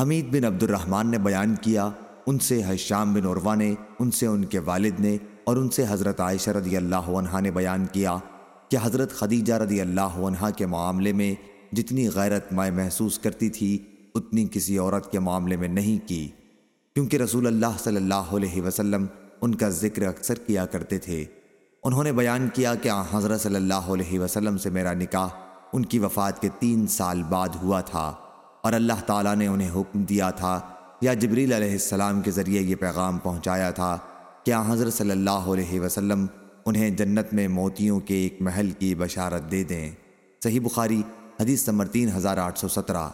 حمید بن عبد الرحمن نے بیان کیا، ان سے حشام بن عروہ نے، ان سے ان کے والد نے اور ان سے حضرت عائشہ رضی اللہ عنہ نے بیان کیا کہ حضرت خدیجہ رضی اللہ عنہ کے معاملے میں جتنی غیرت میں محسوس کرتی تھی، اتنی کسی عورت کے معاملے میں نہیں کی۔ کیونکہ رسول اللہ صلی اللہ علیہ وسلم ان کا ذکر اکثر کیا کرتے تھے۔ انہوں نے بیان کیا کہ حضرت صلی اللہ علیہ وسلم سے میرا نکاح ان کی وفات کے تین سال بعد ہوا تھا۔ اور اللہ تعالیٰ نے انہیں حکم دیا تھا، یا جبریل علیہ السلام کے ذریعے یہ پیغام پہنچایا تھا کہ حضرت صلی اللہ علیہ وسلم انہیں جنت میں موتیوں کے ایک محل کی بشارت دے دیں۔ صحیح بخاری، حدیث نمبر تین ہزار آٹھ سو سترہ۔